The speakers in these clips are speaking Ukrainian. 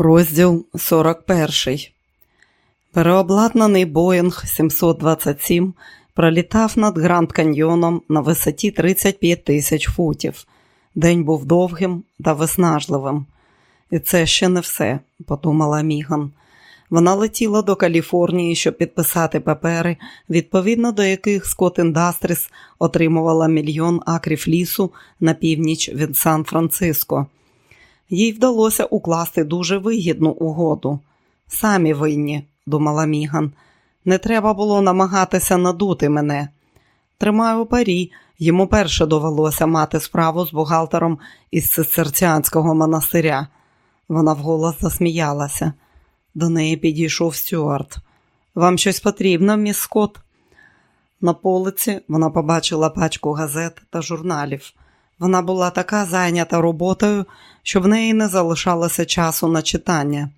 Розділ 41. Переобладнаний Боїнг 727 пролітав над Гранд Каньйоном на висоті 35 тисяч футів. День був довгим та виснажливим. І це ще не все, подумала Міган. Вона летіла до Каліфорнії, щоб підписати папери, відповідно до яких Скот Індастріс отримувала мільйон акрів лісу на північ від Сан-Франциско. Їй вдалося укласти дуже вигідну угоду. Самі винні, думала Міган. Не треба було намагатися надути мене. Тримаю парі, йому перше довелося мати справу з бухгалтером із цистерціанського монастиря. Вона вголос засміялася. До неї підійшов Стюарт. Вам щось потрібно, міс Скотт?» На полиці вона побачила пачку газет та журналів. Вона була така зайнята роботою, що в неї не залишалося часу на читання.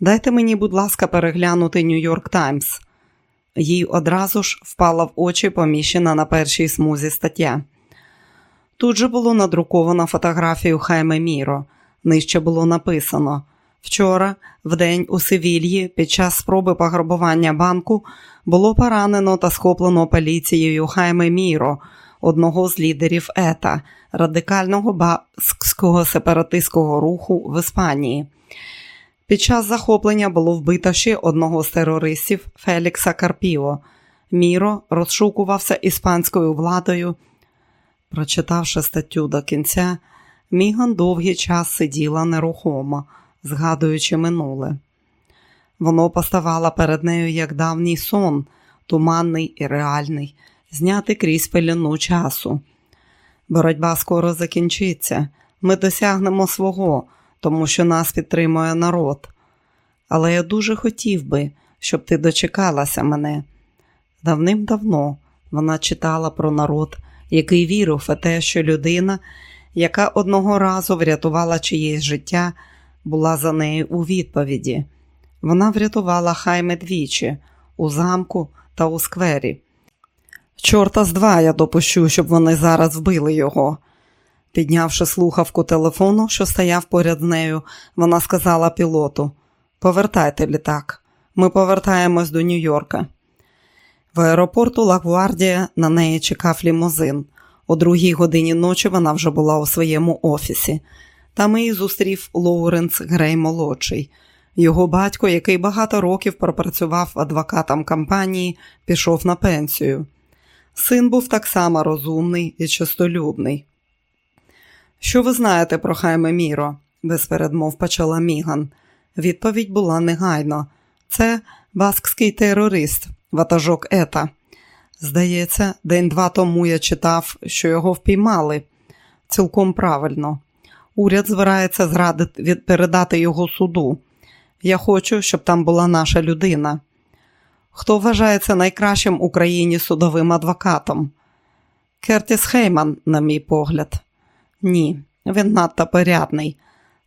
Дайте мені, будь ласка, переглянути Нью-Йорк Таймс. Їй одразу ж впала в очі поміщена на першій смузі стаття. Тут же було надруковано фотографію Хайме Міро. Нижче було написано: Вчора, в день у Севільї, під час спроби пограбування банку, було поранено та схоплено поліцією Хайме Міро, одного з лідерів ЕТА, радикального баскського сепаратистського руху в Іспанії. Під час захоплення було вбито ще одного з терористів Фелікса Карпіо. Міро розшукувався іспанською владою. Прочитавши статтю до кінця, Міган довгий час сиділа нерухомо, згадуючи минуле. Воно поставало перед нею як давній сон, туманний і реальний, зняти крізь пелену часу. Боротьба скоро закінчиться. Ми досягнемо свого, тому що нас підтримує народ. Але я дуже хотів би, щоб ти дочекалася мене. Давним-давно вона читала про народ, який вірив у те, що людина, яка одного разу врятувала чиєсь життя, була за нею у відповіді. Вона врятувала Хайме двічі у замку та у сквері. Чорта з два я допущу, щоб вони зараз вбили його. Піднявши слухавку телефону, що стояв поряд нею, вона сказала пілоту: Повертайте літак, ми повертаємось до Нью-Йорка. В аеропорту Лагвардія на неї чекав лімузин. О другій годині ночі вона вже була у своєму офісі. Там її зустрів Лоуренс Грей молодший. Його батько, який багато років пропрацював адвокатом компанії, пішов на пенсію. Син був так само розумний і чистолюбний. Що ви знаєте про Хайме Міро? без передмов почала Міган. Відповідь була негайно. Це баскський терорист, ватажок Ета. Здається, день-два тому я читав, що його впіймали. Цілком правильно. Уряд збирається зрадити, передати його суду. Я хочу, щоб там була наша людина. Хто вважається найкращим в Україні судовим адвокатом? Кертіс Хейман, на мій погляд. Ні, він надто порядний.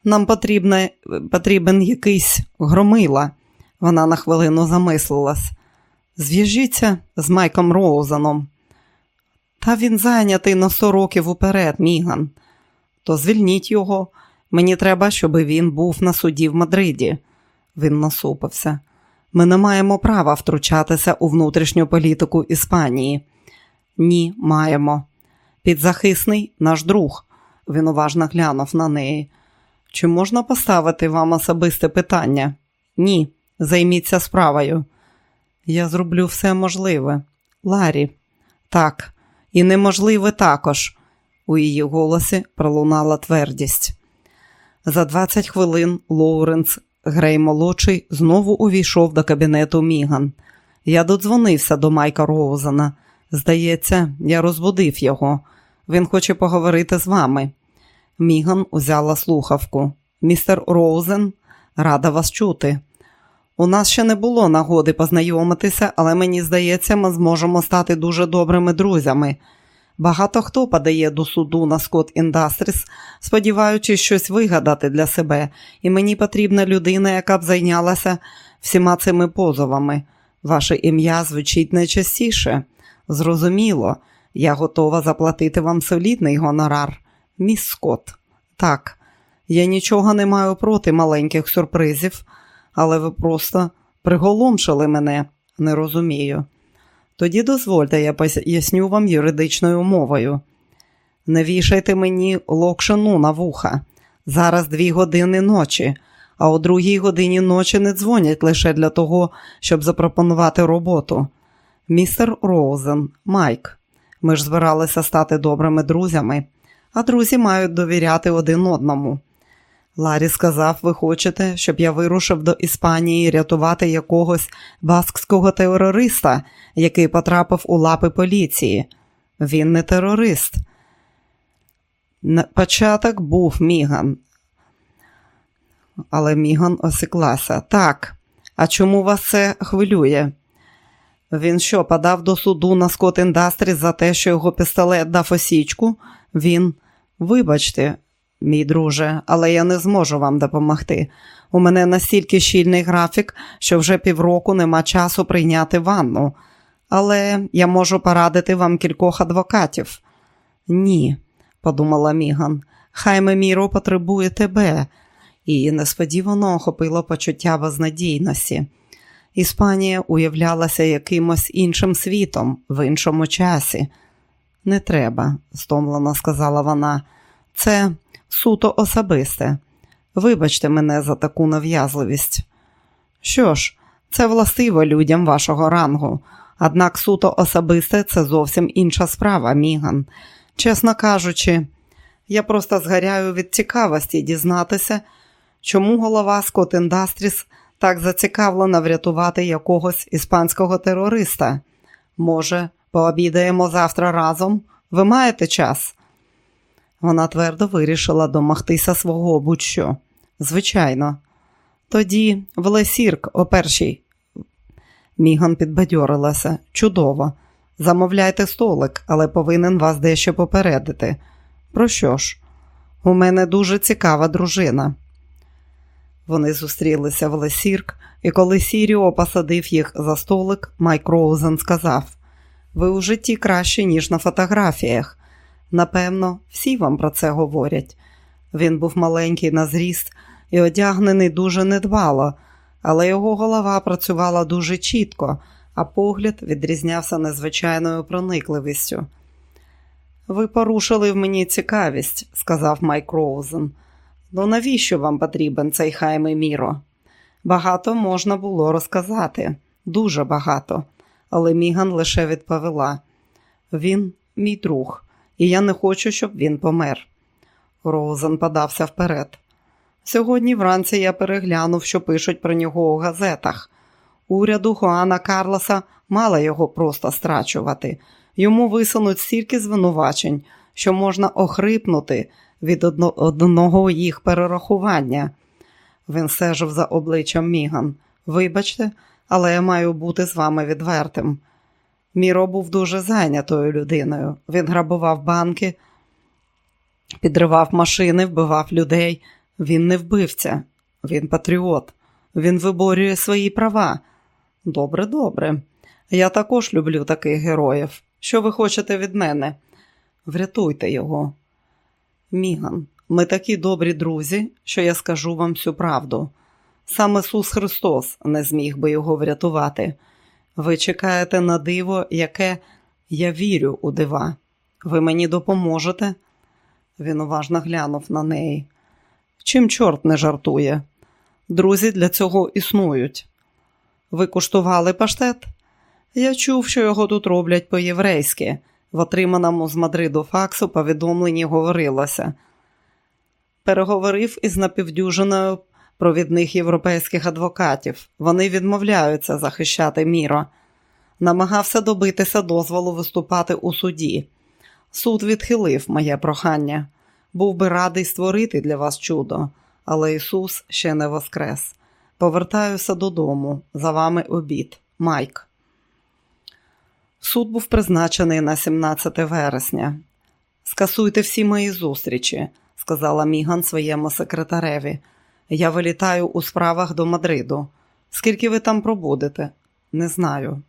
Нам потрібне, потрібен якийсь громила. Вона на хвилину замислилась. Зв'яжіться з Майком Роузаном. Та він зайнятий на сто років уперед, Міган. То звільніть його. Мені треба, щоб він був на суді в Мадриді. Він насупився. Ми не маємо права втручатися у внутрішню політику Іспанії. Ні, маємо. Підзахисний наш друг. Він уважно глянув на неї. Чи можна поставити вам особисте питання? Ні, займіться справою. Я зроблю все можливе. Ларі, так, і неможливе також. У її голосі пролунала твердість. За 20 хвилин Лоуренс Грей молодший знову увійшов до кабінету Міган. Я додзвонився до Майка Роузена. Здається, я розбудив його. Він хоче поговорити з вами. Міган узяла слухавку. Містер Роузен, рада вас чути. У нас ще не було нагоди познайомитися, але мені здається, ми зможемо стати дуже добрими друзями. Багато хто подає до суду на Scott Industries, сподіваючись щось вигадати для себе, і мені потрібна людина, яка б зайнялася всіма цими позовами. Ваше ім'я звучить найчастіше. Зрозуміло, я готова заплатити вам солідний гонорар. Міс Скотт. Так, Я нічого не маю проти маленьких сюрпризів, але ви просто приголомшили мене, не розумію. Тоді дозвольте, я поясню вам юридичною мовою. Не вішайте мені локшину на вуха. Зараз дві години ночі, а о другій годині ночі не дзвонять лише для того, щоб запропонувати роботу. Містер Роузен, Майк, ми ж збиралися стати добрими друзями, а друзі мають довіряти один одному. Ларі сказав, ви хочете, щоб я вирушив до Іспанії рятувати якогось баскського терориста, який потрапив у лапи поліції. Він не терорист. Початок був Міган. Але Міган осіклася. Так, а чому вас це хвилює? Він що, подав до суду на Скот Індастрі за те, що його пістолет дав осічку? Він, вибачте, мій друже, але я не зможу вам допомогти. У мене настільки щільний графік, що вже півроку нема часу прийняти ванну. Але я можу порадити вам кількох адвокатів. Ні, подумала Міган, хай Меміро потребує тебе. Її несподівано охопило почуття безнадійності. Іспанія уявлялася якимось іншим світом в іншому часі. Не треба, стомлено сказала вона. Це суто особисте. Вибачте мене за таку нав'язливість. Що ж, це властиво людям вашого рангу, однак суто особисте це зовсім інша справа, Міган. Чесно кажучи, я просто згаряю від цікавості дізнатися, чому голова Скот Індастріс так зацікавлена врятувати якогось іспанського терориста. Може, пообідаємо завтра разом? Ви маєте час? Вона твердо вирішила домогтися свого будь-що. Звичайно. Тоді в Лесірк о першій. Міган підбадьорилася. Чудово. Замовляйте столик, але повинен вас дещо попередити. Про що ж? У мене дуже цікава дружина. Вони зустрілися в Le Cirque, і коли Сіріо посадив їх за столик, Майк Роузен сказав: Ви у житті краще, ніж на фотографіях. Напевно, всі вам про це говорять. Він був маленький на зріст і одягнений дуже недбало, але його голова працювала дуже чітко, а погляд відрізнявся незвичайною проникливістю. Ви порушили в мені цікавість, сказав Майк Роузен. Ну навіщо вам потрібен цей Хайме Міро? Багато можна було розказати, дуже багато, але Міган лише відповіла: він мій друг і я не хочу, щоб він помер. Роузен подався вперед. Сьогодні вранці я переглянув, що пишуть про нього у газетах. Уряду Хуана Карлоса мало його просто страчувати. Йому висунуть стільки звинувачень, що можна охрипнути від одного їх перерахування. Він стежив за обличчям Міган. Вибачте, але я маю бути з вами відвертим. Міро був дуже зайнятою людиною. Він грабував банки, підривав машини, вбивав людей. Він не вбивця, він патріот, він виборює свої права. Добре, добре. Я також люблю таких героїв. Що ви хочете від мене? Врятуйте його. Міган, ми такі добрі друзі, що я скажу вам всю правду. Сам Ісус Христос не зміг би його врятувати. Ви чекаєте на диво, яке я вірю у дива. Ви мені допоможете? Він уважно глянув на неї. Чим чорт не жартує? Друзі для цього існують. Ви куштували паштет? Я чув, що його тут роблять по-єврейськи. В отриманому з Мадриду факсу повідомленні говорилося. Переговорив із напівдюжиною провідних європейських адвокатів. Вони відмовляються захищати Міро. Намагався добитися дозволу виступати у суді. Суд відхилив моє прохання. Був би радий створити для вас чудо, але Ісус ще не воскрес. Повертаюся додому. За вами обід. Майк. Суд був призначений на 17 вересня. Скасуйте всі мої зустрічі, сказала Міган своєму секретареві. Я вилітаю у справах до Мадриду. Скільки ви там пробудете? Не знаю.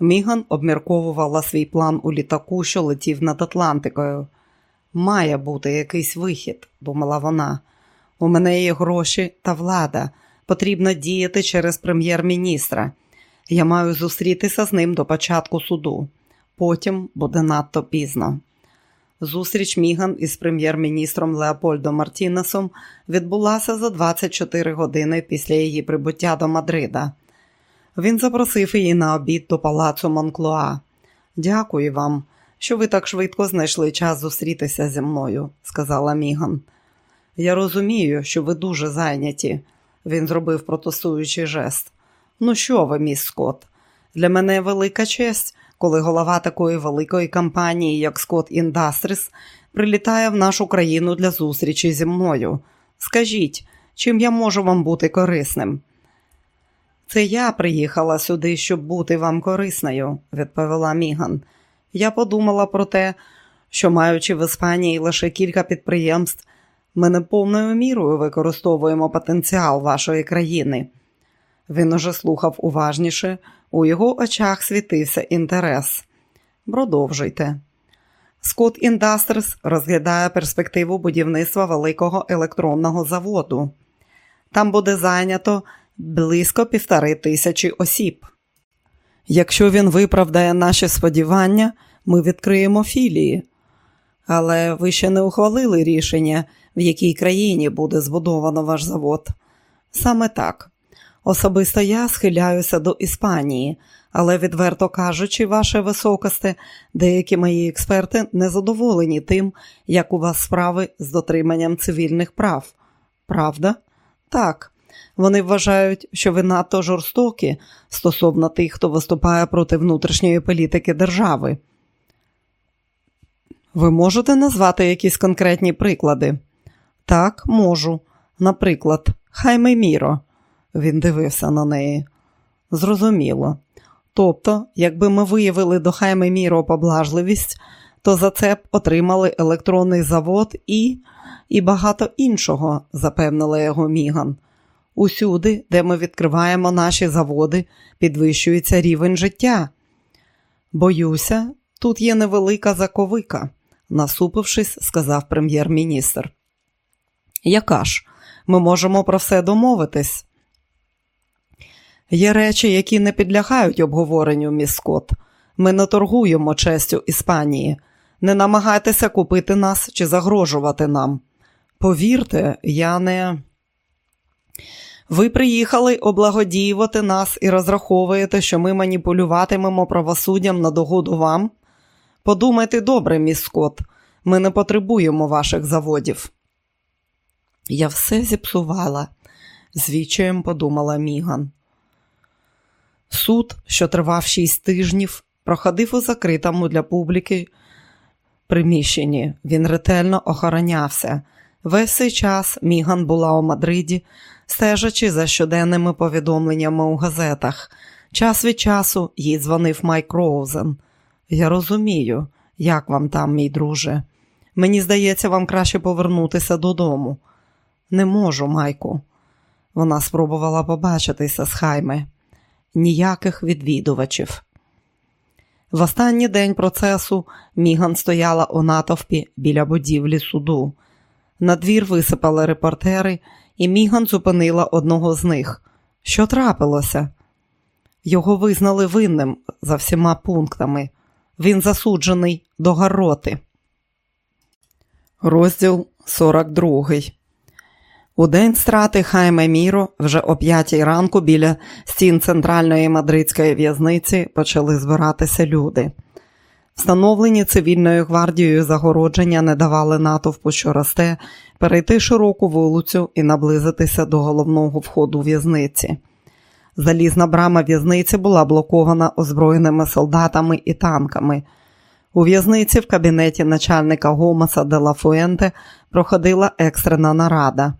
Міган обмірковувала свій план у літаку, що летів над Атлантикою. Має бути якийсь вихід, думала вона. У мене є гроші та влада. Потрібно діяти через прем'єр-міністра. Я маю зустрітися з ним до початку суду. Потім буде надто пізно. Зустріч Міган із прем'єр-міністром Леопольдо Мартінесом відбулася за 24 години після її прибуття до Мадрида. Він запросив її на обід до палацу Монклуа. Дякую вам, що ви так швидко знайшли час зустрітися зі мною, сказала Міган. Я розумію, що ви дуже зайняті. Він зробив протестуючий жест. Ну що ви, міс Скотт? Для мене велика честь, коли голова такої великої компанії, як Scott Industries, прилітає в нашу країну для зустрічі зі мною. Скажіть, чим я можу вам бути корисним? Це я приїхала сюди, щоб бути вам корисною, відповіла Міган. Я подумала про те, що, маючи в Іспанії лише кілька підприємств, ми не повною мірою використовуємо потенціал вашої країни. Він уже слухав уважніше, у його очах світився інтерес. Продовжуйте. Scott Industries розглядає перспективу будівництва великого електронного заводу. Там буде зайнято близько півтори тисячі осіб. Якщо він виправдає наші сподівання, ми відкриємо філії. Але ви ще не ухвалили рішення, в якій країні буде збудовано ваш завод. Саме так. Особисто я схиляюся до Іспанії, але, відверто кажучи, ваше високосте, деякі мої експерти не задоволені тим, як у вас справи з дотриманням цивільних прав. Правда? Так. Вони вважають, що ви надто жорстокі стосовно тих, хто виступає проти внутрішньої політики держави. Ви можете назвати якісь конкретні приклади? Так, можу. Наприклад, Хайме Міро. Він дивився на неї. Зрозуміло. Тобто, якби ми виявили до Хайме Міро поблажливість, то за це б отримали електронний завод і і багато іншого, запевнила його Міган. Усюди, де ми відкриваємо наші заводи, підвищується рівень життя. Боюся, тут є невелика заковика, насупившись, сказав прем'єр-міністр. Яка ж? Ми можемо про все домовитись. Є речі, які не підлягають обговоренню, міс Скотт. Ми не торгуємо честю Іспанії. Не намагайтеся купити нас чи загрожувати нам. Повірте, я не. Ви приїхали облагодіювати нас і розраховуєте, що ми маніпулюватимемо правосуддям на догоду вам? Подумайте добре, міс Скотт, ми не потребуємо ваших заводів. Я все зіпсувала, з відчаєм подумала Міган. Суд, що тривав шість тижнів, проходив у закритому для публіки приміщенні. Він ретельно охоронявся. Весь цей час Міган була у Мадриді, стежачи за щоденними повідомленнями у газетах. Час від часу їй дзвонив Майк Роузен. Я розумію, як вам там, мій друже. Мені здається, вам краще повернутися додому. Не можу, Майку. Вона спробувала побачитися з Хайме. Ніяких відвідувачів. В останній день процесу Міган стояла у натовпі біля будівлі суду. На двір висипали репортери, і Міган зупинила одного з них. Що трапилося? Його визнали винним за всіма пунктами. Він засуджений до гароти. Розділ 42 у день страти Хайме Міро вже о п'ятій ранку біля стін центральної мадридської в'язниці почали збиратися люди. Встановлені цивільною гвардією загородження не давали натовпу, що росте, перейти широку вулицю і наблизитися до головного входу в'язниці. Залізна брама в'язниці була блокована озброєними солдатами і танками. У в'язниці в кабінеті начальника Гомаса де Ла Фуенте проходила екстрена нарада.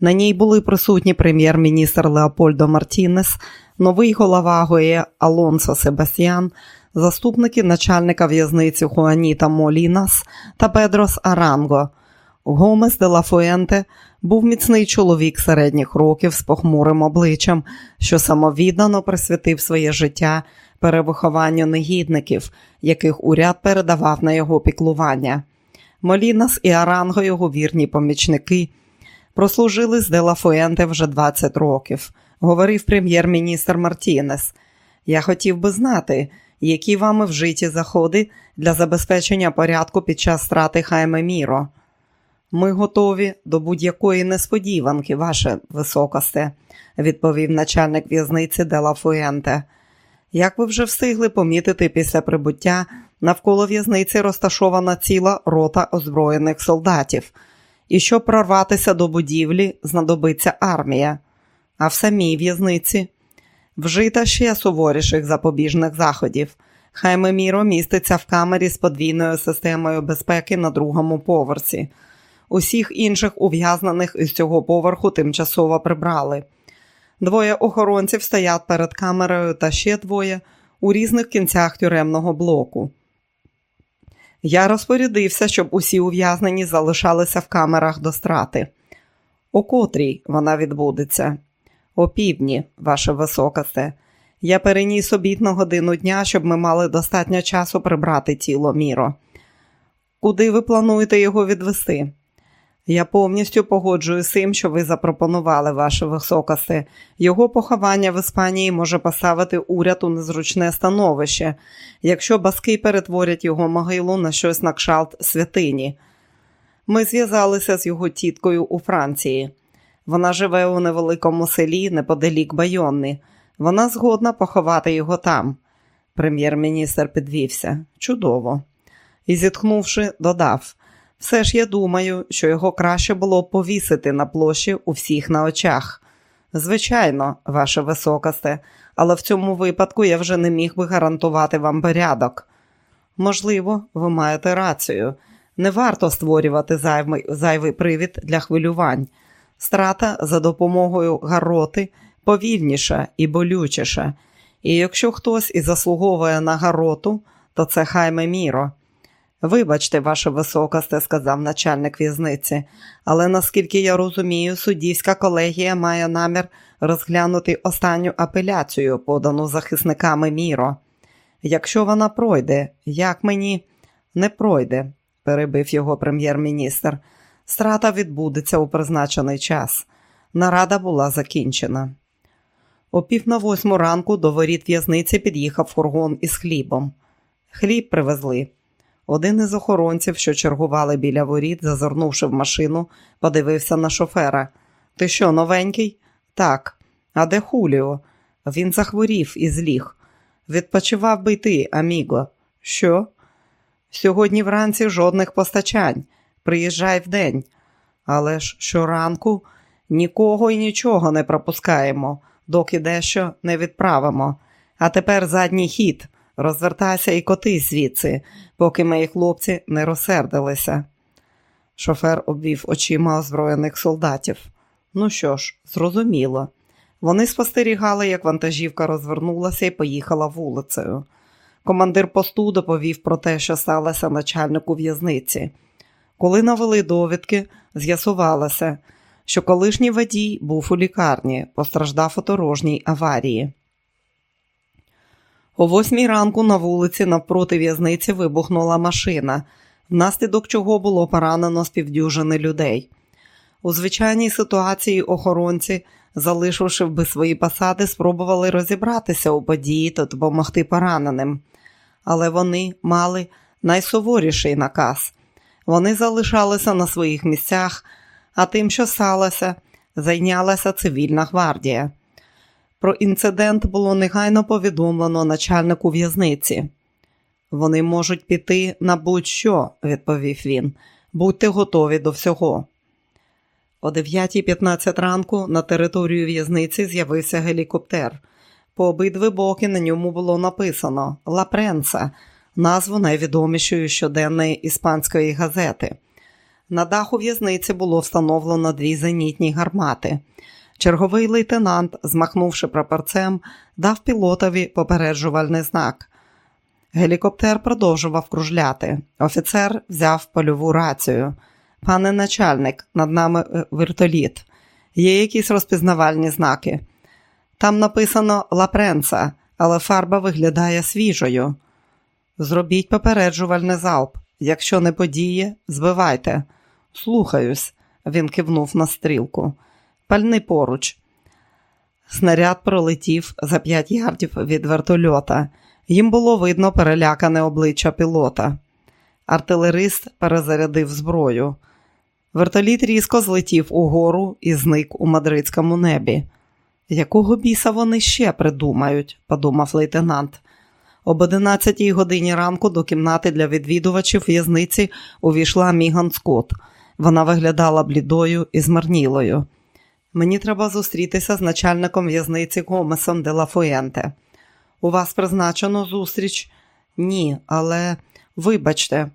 На ній були присутні прем'єр-міністр Леопольдо Мартінес, новий голова ГОЄ Алонсо Себастьян, заступники начальника в'язниці Хуаніта Молінас та Педрос Аранго. Гомес де Ла Фуенте був міцний чоловік середніх років з похмурим обличчям, що самовіддано присвятив своє життя перевихованню негідників, яких уряд передавав на його піклування. Молінас і Аранго, його вірні помічники, прослужили з Делафуенте вже 20 років, говорив прем'єр-міністр Мартінес. Я хотів би знати, які вами вжиті заходи для забезпечення порядку під час страти Хайме Міро. Ми готові до будь-якої несподіванки, ваше високосте, відповів начальник в'язниці Дела Фуенте. Як ви вже встигли помітити після прибуття, навколо в'язниці розташована ціла рота озброєних солдатів, і щоб прорватися до будівлі, знадобиться армія, а в самій в'язниці вжита ще суворіших запобіжних заходів. Хайме Міро міститься в камері з подвійною системою безпеки на другому поверсі. Усіх інших ув'язнених із цього поверху тимчасово прибрали. Двоє охоронців стоять перед камерою та ще двоє у різних кінцях тюремного блоку. Я розпорядився, щоб усі ув'язнені залишалися в камерах до страти. О котрій вона відбудеться? О півдні, ваше високосте. Я переніс обід на годину дня, щоб ми мали достатньо часу прибрати тіло Міро. Куди ви плануєте його відвести? Я повністю погоджуюсь з тим, що ви запропонували, ваше високосте. Його поховання в Іспанії може поставити уряд у незручне становище, якщо баски перетворять його могилу на щось на кшалт святині. Ми зв'язалися з його тіткою у Франції. Вона живе у невеликому селі неподалік Байонни. Вона згодна поховати його там. Прем'єр-міністр підвівся. Чудово. І, зітхнувши, додав. Все ж я думаю, що його краще було повісити на площі у всіх на очах. Звичайно, ваше високосте, але в цьому випадку я вже не міг би гарантувати вам порядок. Можливо, ви маєте рацію. Не варто створювати зайвий, зайвий привід для хвилювань. Страта за допомогою гароти повільніша і болючіша. І якщо хтось і заслуговує на гароту, то це хайме міро. Вибачте, ваше високосте, сказав начальник в'язниці, але наскільки я розумію, суддівська колегія має намір розглянути останню апеляцію, подану захисниками Міро. Якщо вона пройде, як мені не пройде, перебив його прем'єр-міністр. Страта відбудеться у призначений час. Нарада була закінчена. О пів на восьму ранку до воріт в'язниці під'їхав фургон із хлібом. Хліб привезли. Один із охоронців, що чергували біля воріт, зазирнувши в машину, подивився на шофера. Ти що, новенький? Так. А де Хуліо? Він захворів і зліг. Відпочивав би ти, Аміго. Що? Сьогодні вранці жодних постачань. Приїжджай вдень. Але ж щоранку нікого і нічого не пропускаємо, доки дещо не відправимо. А тепер задній хід. Розвертайся і котись звідси, поки мої хлопці не розсердилися. Шофер обвів очима озброєних солдатів. Ну що ж, зрозуміло. Вони спостерігали, як вантажівка розвернулася і поїхала вулицею. Командир посту доповів про те, що сталося начальнику в'язниці. Коли навели довідки, з'ясувалося, що колишній водій був у лікарні, постраждав у дорожній аварії. О восьмій ранку на вулиці навпроти в'язниці вибухнула машина, внаслідок чого було поранено співдюжини людей. У звичайній ситуації охоронці, залишивши би свої посади, спробували розібратися у події та допомогти пораненим. Але вони мали найсуворіший наказ. Вони залишалися на своїх місцях, а тим, що сталося, зайнялася цивільна гвардія. Про інцидент було негайно повідомлено начальнику в'язниці. Вони можуть піти на будь-що, відповів він. Будьте готові до всього. О 9.15 ранку на територію в'язниці з'явився гелікоптер. По обидві боки на ньому було написано Ла Пренса, назву найвідомішої щоденної іспанської газети. На даху в'язниці було встановлено дві зенітні гармати. Черговий лейтенант, змахнувши прапорцем, дав пілотові попереджувальний знак. Гелікоптер продовжував кружляти. Офіцер взяв польову рацію. Пане начальник, над нами е, вертоліт. Є якісь розпізнавальні знаки. Там написано Лапренца, але фарба виглядає свіжою. Зробіть попереджувальний залп, Якщо не подіє, збивайте. Слухаюсь, він кивнув на стрілку. Пальни поруч. Снаряд пролетів за п'ять ярдів від вертольота. Їм було видно перелякане обличчя пілота. Артилерист перезарядив зброю. Вертоліт різко злетів угору і зник у мадридському небі. Якого біса вони ще придумають, подумав лейтенант. Об 11 годині ранку до кімнати для відвідувачів в'язниці увійшла Міган Скотт. Вона виглядала блідою і змарнілою. Мені треба зустрітися з начальником в'язниці Гомесом де Лафуенте. У вас призначено зустріч? Ні, але вибачте,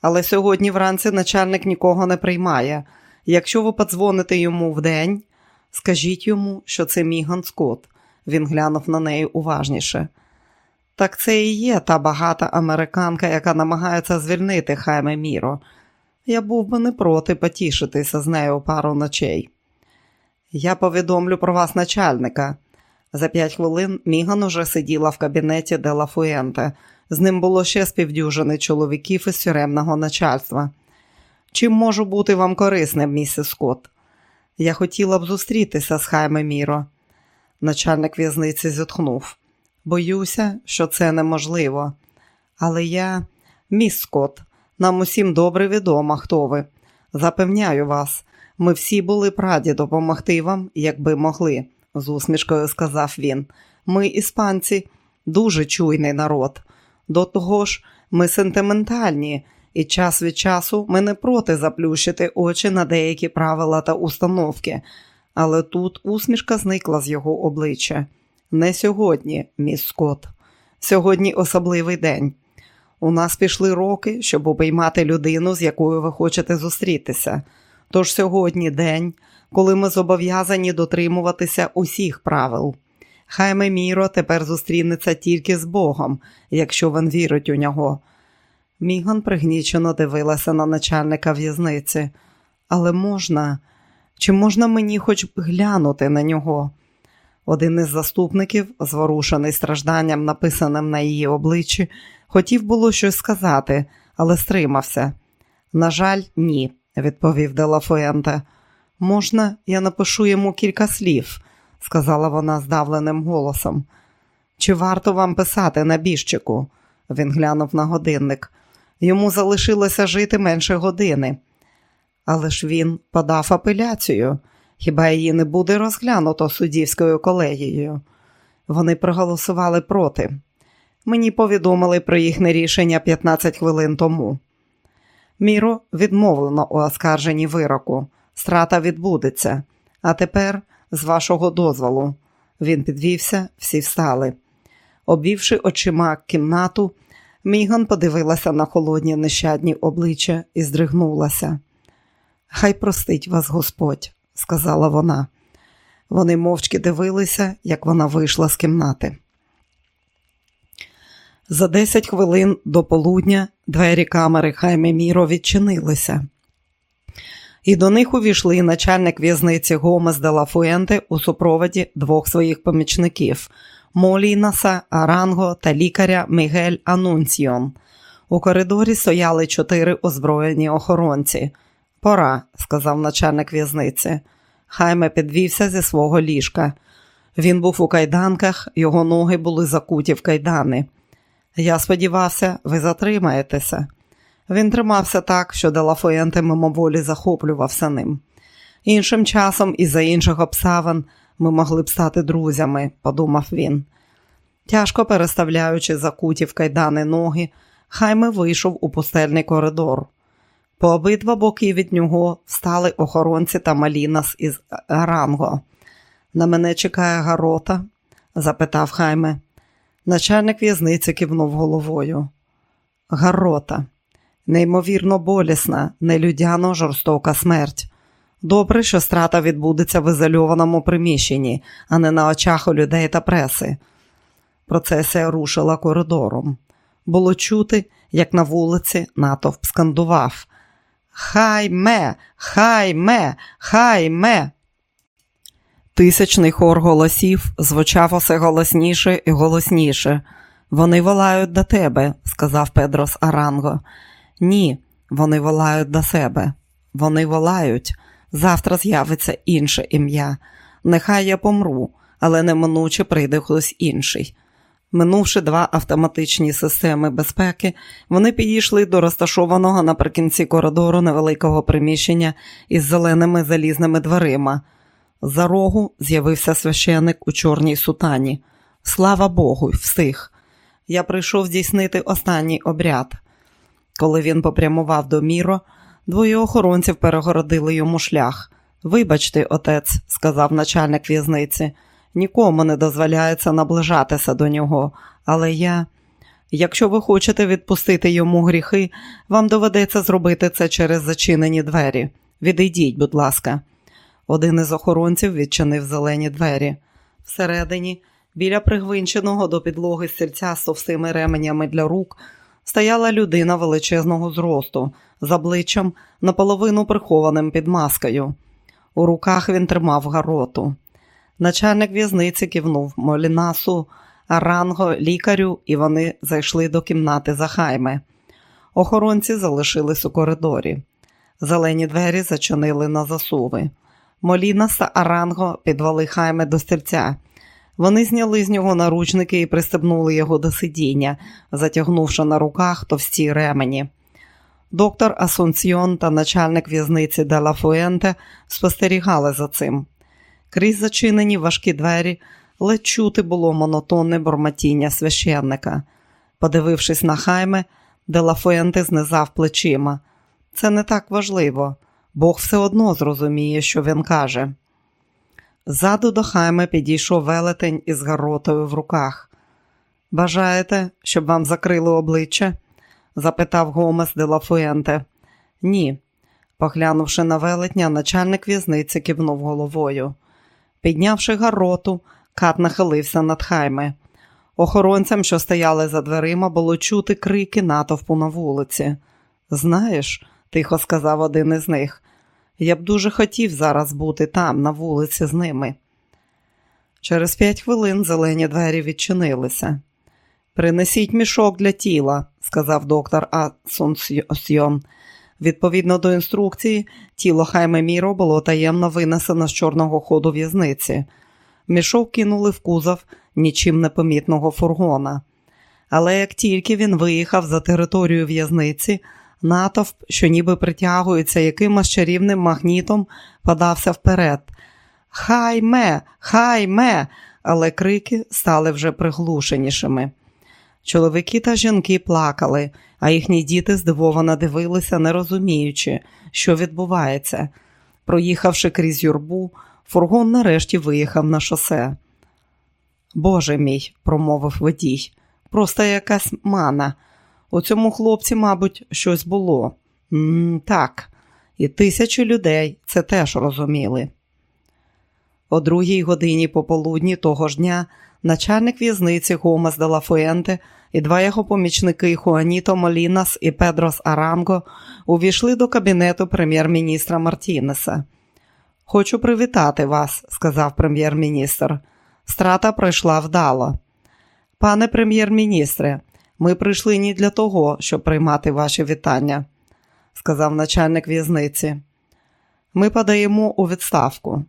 але сьогодні вранці начальник нікого не приймає. Якщо ви подзвоните йому вдень, скажіть йому, що це Міган Скотт. Він глянув на неї уважніше. Так це і є та багата американка, яка намагається звільнити Хайме Міро. Я був би не проти потішитися з нею пару ночей. Я повідомлю про вас начальника. За п'ять хвилин Міган уже сиділа в кабінеті де Лафуенте. З ним було ще співдюжини чоловіків із тюремного начальства. Чим можу бути вам корисним, місіс Скотт? Я хотіла б зустрітися з Хайме Міро. Начальник в'язниці зітхнув. Боюся, що це неможливо. Але я, міс Скотт, нам усім добре відомо, хто ви. Запевняю вас, ми всі були праді допомогти вам, якби могли, з усмішкою сказав він. Ми, іспанці, дуже чуйний народ. До того ж, ми сентиментальні, і час від часу ми не проти заплющити очі на деякі правила та установки. Але тут усмішка зникла з його обличчя. Не сьогодні, міс Скотт. Сьогодні особливий день. У нас пішли роки, щоб обіймати людину, з якою ви хочете зустрітися. Тож сьогодні день, коли ми зобов'язані дотримуватися усіх правил. Хайме Міро тепер зустрінеться тільки з Богом, якщо він вірить у нього. Міган пригнічено дивилася на начальника в'язниці. Але можна, чи можна мені хоч глянути на нього? Один із заступників, зворушений стражданням, написаним на її обличчі, хотів було щось сказати, але стримався. На жаль, ні, відповів Делафуенте. Можна, я напишу йому кілька слів, сказала вона здавленим голосом. Чи варто вам писати на біжчику? Він глянув на годинник. Йому залишилося жити менше години. Але ж він подав апеляцію. Хіба її не буде розглянуто суддівською колегією? Вони проголосували проти. Мені повідомили про їхнє рішення 15 хвилин тому. Міро відмовлено у оскарженні вироку. Страта відбудеться. А тепер, з вашого дозволу, він підвівся, всі встали. Обвівши очима кімнату, Міган подивилася на холодні нещадні обличчя і здригнулася. Хай простить вас Господь, сказала вона. Вони мовчки дивилися, як вона вийшла з кімнати. За 10 хвилин до полудня двері камери Хайме Міро відчинилися, і до них увійшли начальник в'язниці Гомес де Ла Фуенте у супроводі двох своїх помічників Молінаса, Аранго та лікаря Мігель Анунціон. У коридорі стояли чотири озброєні охоронці. Пора, сказав начальник в'язниці. Хайме підвівся зі свого ліжка. Він був у кайданках, його ноги були закуті в кайдани. Я сподівався, ви затримаєтеся. Він тримався так, що Делафуенте мимоволі захоплювався ним. Іншим часом, із за інших обставин, ми могли б стати друзями, подумав він. Тяжко переставляючи закуті в кайдани ноги, Хайме вийшов у пустельний коридор. По обидва боки від нього встали охоронці та Малінас із Ранго. На мене чекає гарота? запитав Хайме. Начальник в'язниці кивнув головою. Гарота, неймовірно болісна, нелюдяно жорстока смерть. Добре, що страта відбудеться в ізольованому приміщенні, а не на очах у людей та преси. Процесія рушила коридором. Було чути, як на вулиці натовп скандував. Хайме, хайме, хайме. Тисячний хор голосів звучав усе голосніше і голосніше. Вони волають до тебе, сказав Педрос Аранго. Ні, вони волають до себе. Вони волають. Завтра з'явиться інше ім'я. Нехай я помру, але неминуче прийде хтось інший. Минувши два автоматичні системи безпеки, вони підійшли до розташованого наприкінці коридору невеликого приміщення із зеленими залізними дверима. За рогу з'явився священик у чорній сутані. Слава Богу, встиг. Я прийшов здійснити останній обряд. Коли він попрямував до Міро, двоє охоронців перегородили йому шлях. Вибачте, отець, сказав начальник в'язниці, нікому не дозволяється наближатися до нього, але я. Якщо ви хочете відпустити йому гріхи, вам доведеться зробити це через зачинені двері. Відійдіть, будь ласка. Один із охоронців відчинив зелені двері. Всередині, біля пригвинченого до підлоги стільця з товстими ременями для рук, стояла людина величезного зросту, з обличчям наполовину прихованим під маскою. У руках він тримав гароту. Начальник в'язниці кивнув Молінасу, Аранго, лікарю, і вони зайшли до кімнати за хайме. Охоронці залишились у коридорі. Зелені двері зачинили на засуви. Молінас та Аранго підвели хайме до стільця. Вони зняли з нього наручники і пристебнули його до сидіння, затягнувши на руках товсті ремені. Доктор Асунціон та начальник в'язниці Дела Фуенте спостерігали за цим. Крізь зачинені важкі двері ледь чути було монотонне бормотіння священника. Подивившись на хайме, Дела Фуенте знизав плечима. Це не так важливо. Бог все одно зрозуміє, що він каже. Ззаду до хайме підійшов велетень із гаротою в руках. Бажаєте, щоб вам закрили обличчя? запитав Гомес де Лафуенте. Ні. Поглянувши на велетня, начальник в'язниці кивнув головою. Піднявши гароту, кат нахилився над хайме. Охоронцям, що стояли за дверима, було чути крики натовпу на вулиці. Знаєш, тихо сказав один із них, я б дуже хотів зараз бути там, на вулиці, з ними. Через п'ять хвилин зелені двері відчинилися. Принесіть мішок для тіла, сказав доктор Асунсьйон. Відповідно до інструкції, тіло Хайме Міро було таємно винесено з чорного ходу в'язниці. Мішок кинули в кузов нічим непомітного фургона. Але як тільки він виїхав за територію в'язниці, натовп, що ніби притягується якимось чарівним магнітом, подався вперед. Хайме, хайме! Але крики стали вже приглушенішими. Чоловіки та жінки плакали, а їхні діти здивовано дивилися, не розуміючи, що відбувається. Проїхавши крізь юрбу, фургон нарешті виїхав на шосе. Боже мій, промовив водій, просто якась мана. У цьому хлопці, мабуть, щось було. М -м, так, і тисячі людей це теж розуміли. О другій годині пополудні того ж дня начальник в'язниці Гомес де Лафуенте і два його помічники Хуаніто Молінас і Педрос Аранго увійшли до кабінету прем'єр-міністра Мартінеса. Хочу привітати вас, сказав прем'єр-міністр. Страта пройшла вдало. Пане прем'єр-міністре, ми прийшли не для того, щоб приймати ваші вітання, сказав начальник в'язниці. Ми подаємо у відставку.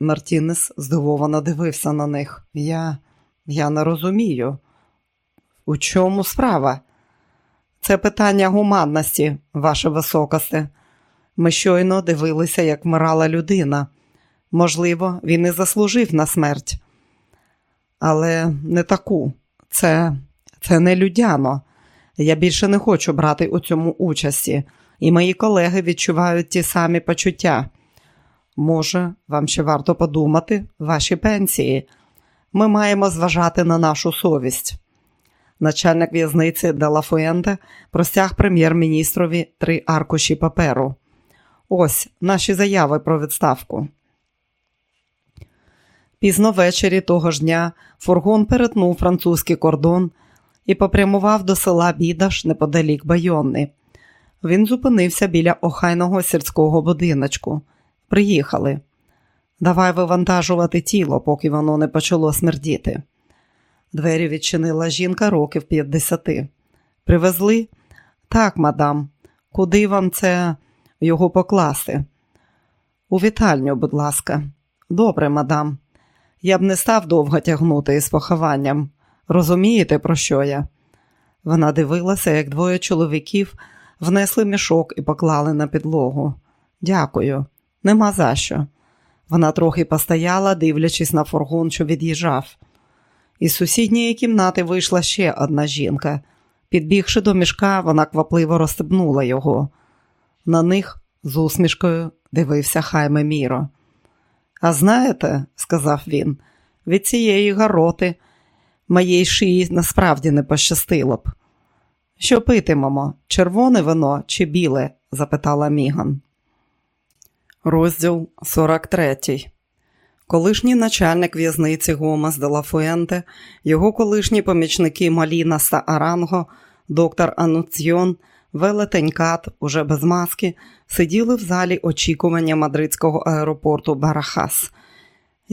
Мартінес здивовано дивився на них. Я я не розумію. У чому справа? Це питання гуманності, ваше високосте. Ми щойно дивилися, як вмирала людина. Можливо, він і заслужив на смерть. Але не таку. Це це не людяно. Я більше не хочу брати у цьому участі, і мої колеги відчувають ті самі почуття. Може, вам ще варто подумати ваші пенсії. Ми маємо зважати на нашу совість. Начальник в'язниці Делафуенте простяг прем'єр-міністрові три аркуші паперу. Ось наші заяви про відставку. Пізно ввечері того ж дня фургон перетнув французький кордон і попрямував до села Бідаш неподалік Байонни. Він зупинився біля охайного сільського будиночку. Приїхали. Давай вивантажувати тіло, поки воно не почало смердіти. Двері відчинила жінка років 50. Привезли? Так, мадам, куди вам це його покласти? У вітальню, будь ласка. Добре, мадам. Я б не став довго тягнути із похованням. Розумієте, про що я? Вона дивилася, як двоє чоловіків внесли мішок і поклали на підлогу. Дякую, нема за що. Вона трохи постояла, дивлячись на фургон, що від'їжджав. Із сусідньої кімнати вийшла ще одна жінка. Підбігши до мішка, вона квапливо розстебнула його. На них з усмішкою дивився Хайме Міро. А знаєте, сказав він, від цієї гороти моїй шиї насправді не пощастило б. Що питимемо, червоне вино чи біле? запитала Міган. Розділ 43 Колишній начальник в'язниці Гомес де Лафуенте, його колишні помічники Малінас та Аранго, доктор Ануціон, велетень Кат, уже без маски, сиділи в залі очікування мадридського аеропорту Барахас.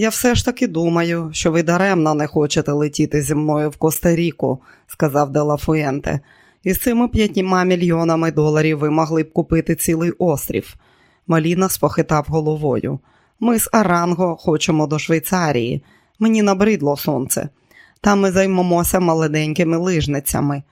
Я все ж таки думаю, що ви даремно не хочете летіти зі мною в Коста-Ріку», – сказав Дела Фуенте. Із цими п'ятьма мільйонами доларів ви могли б купити цілий острів. Маліна спохитав головою. Ми з Аранго хочемо до Швейцарії. Мені набридло сонце. Там ми займемося молоденькими лижницями.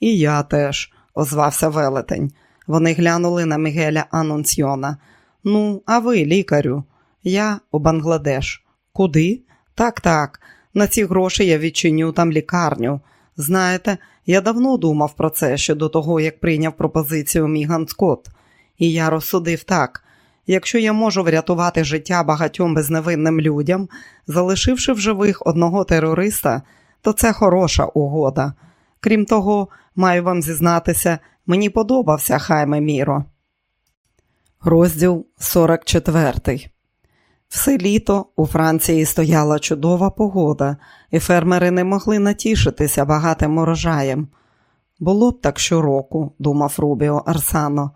І я теж, озвався велетень. Вони глянули на Мігеля Анунсьйона. Ну, а ви, лікарю? Я у Бангладеш. Куди? Так, так. На ці гроші я відчиню там лікарню. Знаєте, я давно думав про це ще до того, як прийняв пропозицію Міган Скотт. І я розсудив так: якщо я можу врятувати життя багатьом безневинним людям, залишивши в живих одного терориста, то це хороша угода. Крім того, маю вам зізнатися, мені подобався Хайме Міро. Розділ 44 все літо у Франції стояла чудова погода, і фермери не могли натішитися багатим урожаєм. Було б так щороку, думав Рубіо Арсано,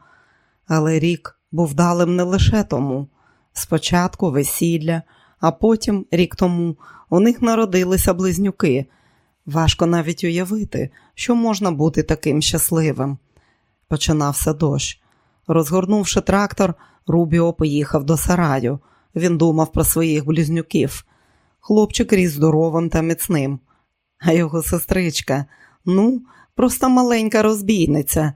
але рік був далим не лише тому. Спочатку весілля, а потім, рік тому, у них народилися близнюки. Важко навіть уявити, що можна бути таким щасливим. Починався дощ. Розгорнувши трактор, Рубіо поїхав до сараю. Він думав про своїх близнюків. Хлопчик ріс здоровим та міцним, а його сестричка ну, просто маленька розбійниця.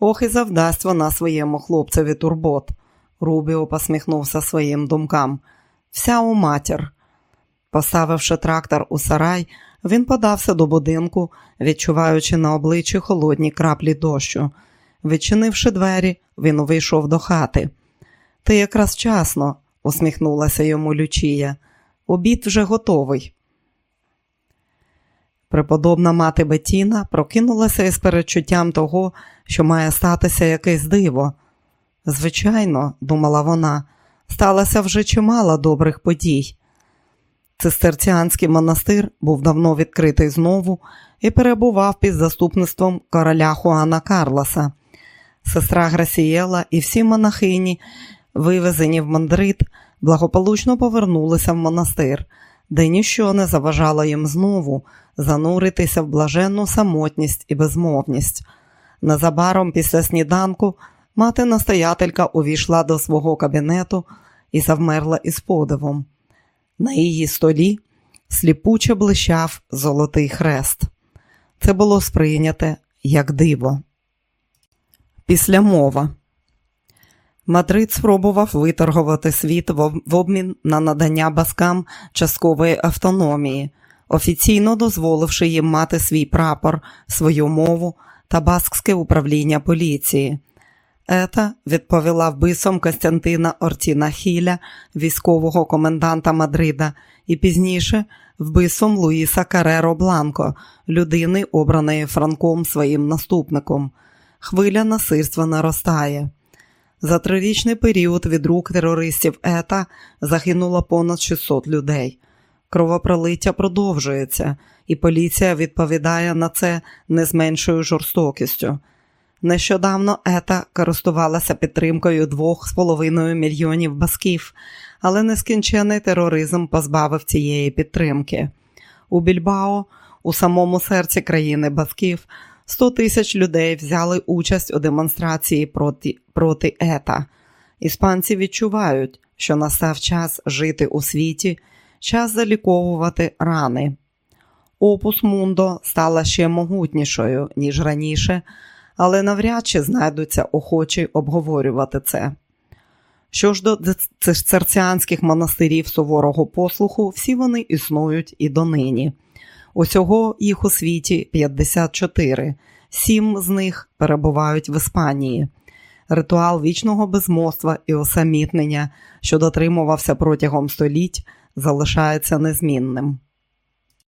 Ох і завдасть вона своєму хлопцеві турбот. Рубіо посміхнувся своїм думкам. Вся у матір. Поставивши трактор у сарай, він подався до будинку, відчуваючи на обличчі холодні краплі дощу. Відчинивши двері, він увійшов до хати. Ти якраз вчасно, усміхнулася йому Лючія. Обід вже готовий. Преподобна мати Бетіна прокинулася із передчуттям того, що має статися якесь диво. Звичайно, думала вона, сталося вже чимало добрих подій. Цистерціанський монастир був давно відкритий знову і перебував під заступництвом короля Хуана Карлоса. Сестра Грасієла і всі монахині, вивезені в мандрит, благополучно повернулися в монастир, де ніщо не заважало їм знову зануритися в блаженну самотність і безмовність. Незабаром після сніданку мати настоятелька увійшла до свого кабінету і завмерла із подивом. На її столі сліпуче блищав золотий хрест. Це було сприйняте як диво. Після мова. Мадрид спробував виторгувати світ в обмін на надання баскам часткової автономії, офіційно дозволивши їм мати свій прапор, свою мову та баскське управління поліції. Ета відповіла вбивством Костянтина Ортіна Хіля, військового коменданта Мадрида, і пізніше вбивством Луїса Кареро Бланко, людини, обраної Франком своїм наступником. Хвиля насильства наростає. За трирічний період від рук терористів ета загинуло понад 600 людей. Кровопролиття продовжується, і поліція відповідає на це не з меншою жорстокістю. Нещодавно ета користувалася підтримкою 2,5 мільйонів басків, але нескінчений тероризм позбавив цієї підтримки. У Більбао, у самому серці країни басків, 100 тисяч людей взяли участь у демонстрації проти, проти ета. Іспанці відчувають, що настав час жити у світі, час заліковувати рани. Опус Мундо стала ще могутнішою, ніж раніше, але навряд чи знайдуться охочі обговорювати це. Що ж до цистерціанських монастирів суворого послуху, всі вони існують і донині. Усього їх у світі 54, сім з них перебувають в Іспанії. Ритуал вічного безмоства і осамітнення, що дотримувався протягом століть, залишається незмінним.